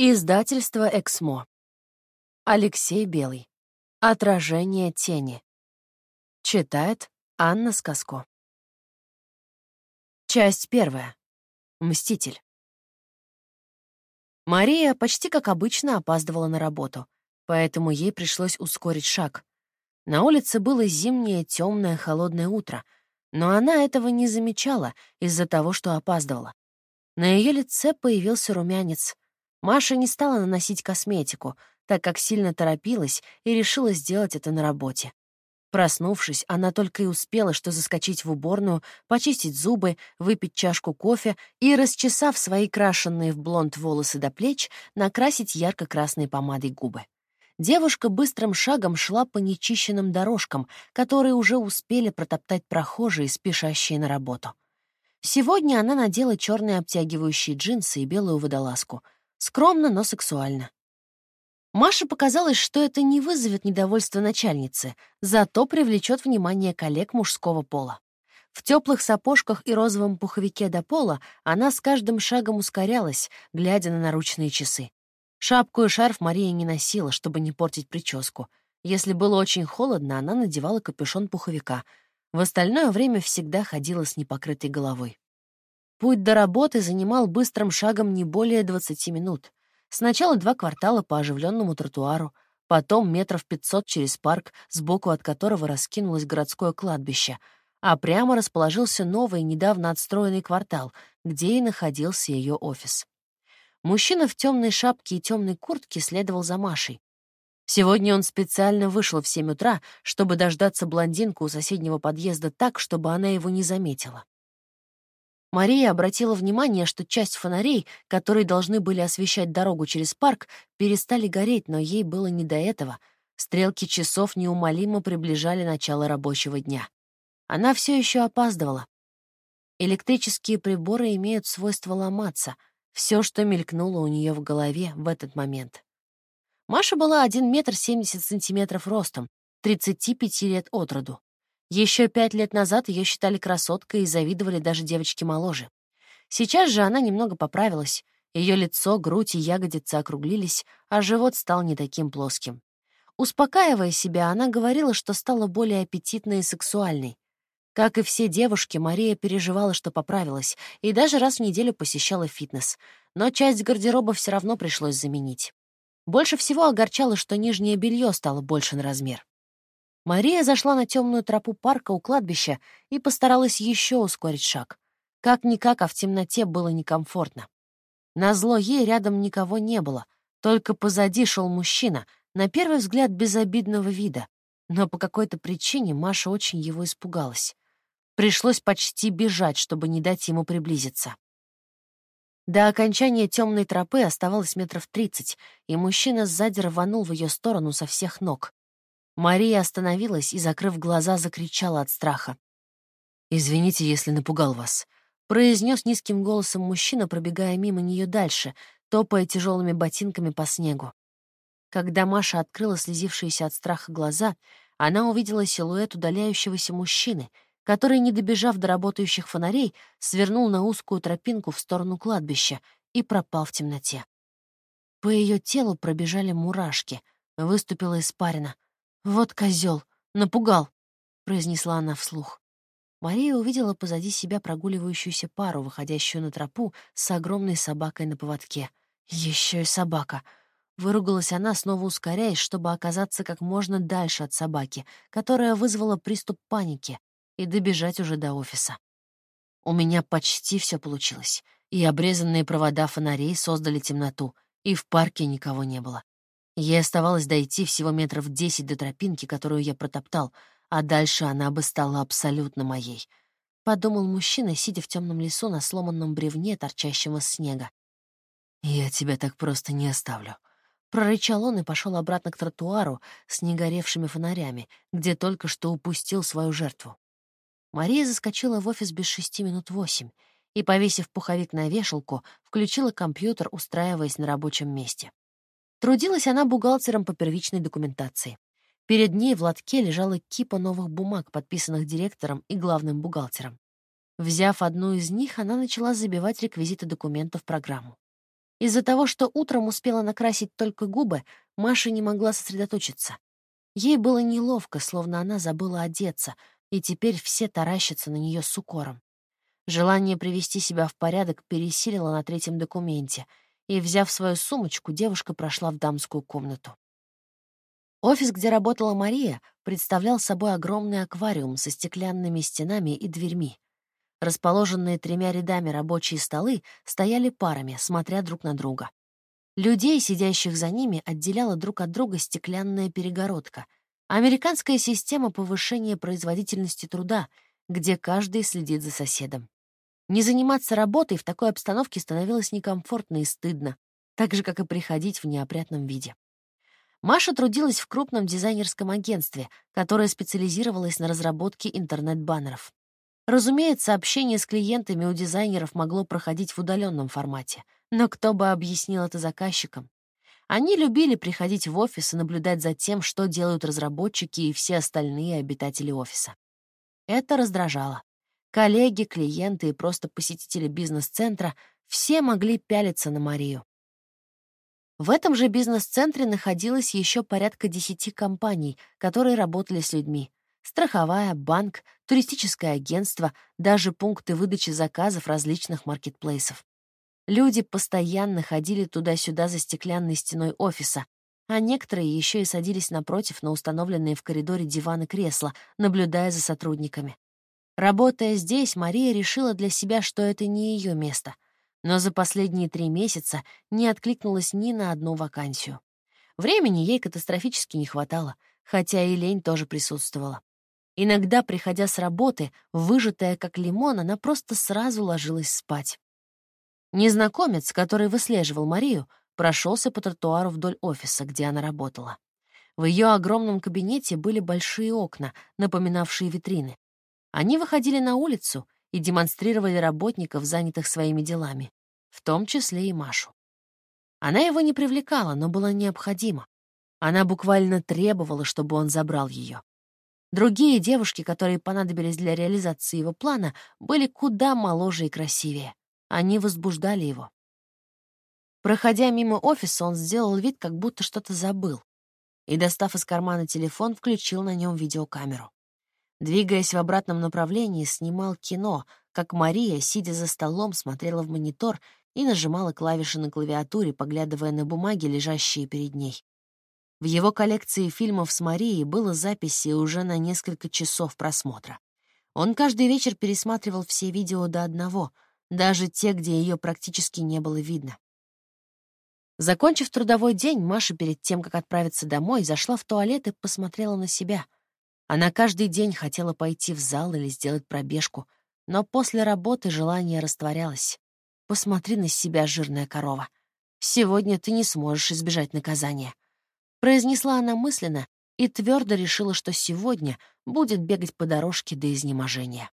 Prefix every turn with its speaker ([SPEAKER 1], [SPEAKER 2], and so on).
[SPEAKER 1] Издательство «Эксмо». Алексей Белый. Отражение тени. Читает Анна Сказко. Часть первая. Мститель. Мария почти как обычно опаздывала на работу, поэтому ей пришлось ускорить шаг. На улице было зимнее, темное, холодное утро, но она этого не замечала из-за того, что опаздывала. На ее лице появился румянец — Маша не стала наносить косметику, так как сильно торопилась и решила сделать это на работе. Проснувшись, она только и успела что заскочить в уборную, почистить зубы, выпить чашку кофе и, расчесав свои крашенные в блонд волосы до плеч, накрасить ярко-красной помадой губы. Девушка быстрым шагом шла по нечищенным дорожкам, которые уже успели протоптать прохожие, спешащие на работу. Сегодня она надела черные обтягивающие джинсы и белую водолазку — Скромно, но сексуально. Маше показалось, что это не вызовет недовольства начальницы, зато привлечет внимание коллег мужского пола. В теплых сапожках и розовом пуховике до пола она с каждым шагом ускорялась, глядя на наручные часы. Шапку и шарф Мария не носила, чтобы не портить прическу. Если было очень холодно, она надевала капюшон пуховика. В остальное время всегда ходила с непокрытой головой. Путь до работы занимал быстрым шагом не более 20 минут. Сначала два квартала по оживленному тротуару, потом метров 500 через парк, сбоку от которого раскинулось городское кладбище, а прямо расположился новый, недавно отстроенный квартал, где и находился ее офис. Мужчина в темной шапке и темной куртке следовал за Машей. Сегодня он специально вышел в 7 утра, чтобы дождаться блондинку у соседнего подъезда так, чтобы она его не заметила. Мария обратила внимание, что часть фонарей, которые должны были освещать дорогу через парк, перестали гореть, но ей было не до этого. Стрелки часов неумолимо приближали начало рабочего дня. Она все еще опаздывала. Электрические приборы имеют свойство ломаться. Все, что мелькнуло у нее в голове в этот момент. Маша была 1 метр 70 сантиметров ростом, 35 лет от роду. Еще пять лет назад ее считали красоткой и завидовали даже девочки моложе. Сейчас же она немного поправилась. Ее лицо, грудь и ягодицы округлились, а живот стал не таким плоским. Успокаивая себя, она говорила, что стала более аппетитной и сексуальной. Как и все девушки, Мария переживала, что поправилась, и даже раз в неделю посещала фитнес. Но часть гардероба все равно пришлось заменить. Больше всего огорчало, что нижнее белье стало больше на размер. Мария зашла на темную тропу парка у кладбища и постаралась еще ускорить шаг. Как-никак, а в темноте было некомфортно. Назло ей рядом никого не было, только позади шел мужчина, на первый взгляд безобидного вида. Но по какой-то причине Маша очень его испугалась. Пришлось почти бежать, чтобы не дать ему приблизиться. До окончания темной тропы оставалось метров тридцать, и мужчина сзади рванул в ее сторону со всех ног. Мария остановилась и, закрыв глаза, закричала от страха. «Извините, если напугал вас», — произнес низким голосом мужчина, пробегая мимо нее дальше, топая тяжелыми ботинками по снегу. Когда Маша открыла слезившиеся от страха глаза, она увидела силуэт удаляющегося мужчины, который, не добежав до работающих фонарей, свернул на узкую тропинку в сторону кладбища и пропал в темноте. По ее телу пробежали мурашки, выступила испарина — «Вот козел, напугал», — произнесла она вслух. Мария увидела позади себя прогуливающуюся пару, выходящую на тропу с огромной собакой на поводке. Еще и собака. Выругалась она, снова ускоряясь, чтобы оказаться как можно дальше от собаки, которая вызвала приступ паники, и добежать уже до офиса. У меня почти все получилось. И обрезанные провода фонарей создали темноту, и в парке никого не было. Ей оставалось дойти всего метров десять до тропинки, которую я протоптал, а дальше она бы стала абсолютно моей. Подумал мужчина, сидя в темном лесу на сломанном бревне, торчащем из снега. «Я тебя так просто не оставлю», Прорычал он и пошел обратно к тротуару с негоревшими фонарями, где только что упустил свою жертву. Мария заскочила в офис без шести минут восемь и, повесив пуховик на вешалку, включила компьютер, устраиваясь на рабочем месте. Трудилась она бухгалтером по первичной документации. Перед ней в лотке лежала кипа новых бумаг, подписанных директором и главным бухгалтером. Взяв одну из них, она начала забивать реквизиты документа в программу. Из-за того, что утром успела накрасить только губы, Маша не могла сосредоточиться. Ей было неловко, словно она забыла одеться, и теперь все таращатся на нее с укором. Желание привести себя в порядок пересилило на третьем документе, и, взяв свою сумочку, девушка прошла в дамскую комнату. Офис, где работала Мария, представлял собой огромный аквариум со стеклянными стенами и дверьми. Расположенные тремя рядами рабочие столы стояли парами, смотря друг на друга. Людей, сидящих за ними, отделяла друг от друга стеклянная перегородка. Американская система повышения производительности труда, где каждый следит за соседом. Не заниматься работой в такой обстановке становилось некомфортно и стыдно, так же, как и приходить в неопрятном виде. Маша трудилась в крупном дизайнерском агентстве, которое специализировалось на разработке интернет-баннеров. Разумеется, общение с клиентами у дизайнеров могло проходить в удаленном формате, но кто бы объяснил это заказчикам? Они любили приходить в офис и наблюдать за тем, что делают разработчики и все остальные обитатели офиса. Это раздражало. Коллеги, клиенты и просто посетители бизнес-центра все могли пялиться на Марию. В этом же бизнес-центре находилось еще порядка десяти компаний, которые работали с людьми, страховая, банк, туристическое агентство, даже пункты выдачи заказов различных маркетплейсов. Люди постоянно ходили туда-сюда за стеклянной стеной офиса, а некоторые еще и садились напротив на установленные в коридоре диваны кресла, наблюдая за сотрудниками. Работая здесь, Мария решила для себя, что это не ее место, но за последние три месяца не откликнулась ни на одну вакансию. Времени ей катастрофически не хватало, хотя и лень тоже присутствовала. Иногда, приходя с работы, выжатая как лимон, она просто сразу ложилась спать. Незнакомец, который выслеживал Марию, прошелся по тротуару вдоль офиса, где она работала. В ее огромном кабинете были большие окна, напоминавшие витрины. Они выходили на улицу и демонстрировали работников, занятых своими делами, в том числе и Машу. Она его не привлекала, но была необходима. Она буквально требовала, чтобы он забрал ее. Другие девушки, которые понадобились для реализации его плана, были куда моложе и красивее. Они возбуждали его. Проходя мимо офиса, он сделал вид, как будто что-то забыл, и, достав из кармана телефон, включил на нем видеокамеру. Двигаясь в обратном направлении, снимал кино, как Мария, сидя за столом, смотрела в монитор и нажимала клавиши на клавиатуре, поглядывая на бумаги, лежащие перед ней. В его коллекции фильмов с Марией было записи уже на несколько часов просмотра. Он каждый вечер пересматривал все видео до одного, даже те, где ее практически не было видно. Закончив трудовой день, Маша перед тем, как отправиться домой, зашла в туалет и посмотрела на себя. Она каждый день хотела пойти в зал или сделать пробежку, но после работы желание растворялось. Посмотри на себя, жирная корова. Сегодня ты не сможешь избежать наказания. Произнесла она мысленно и твердо решила, что сегодня будет бегать по дорожке до изнеможения.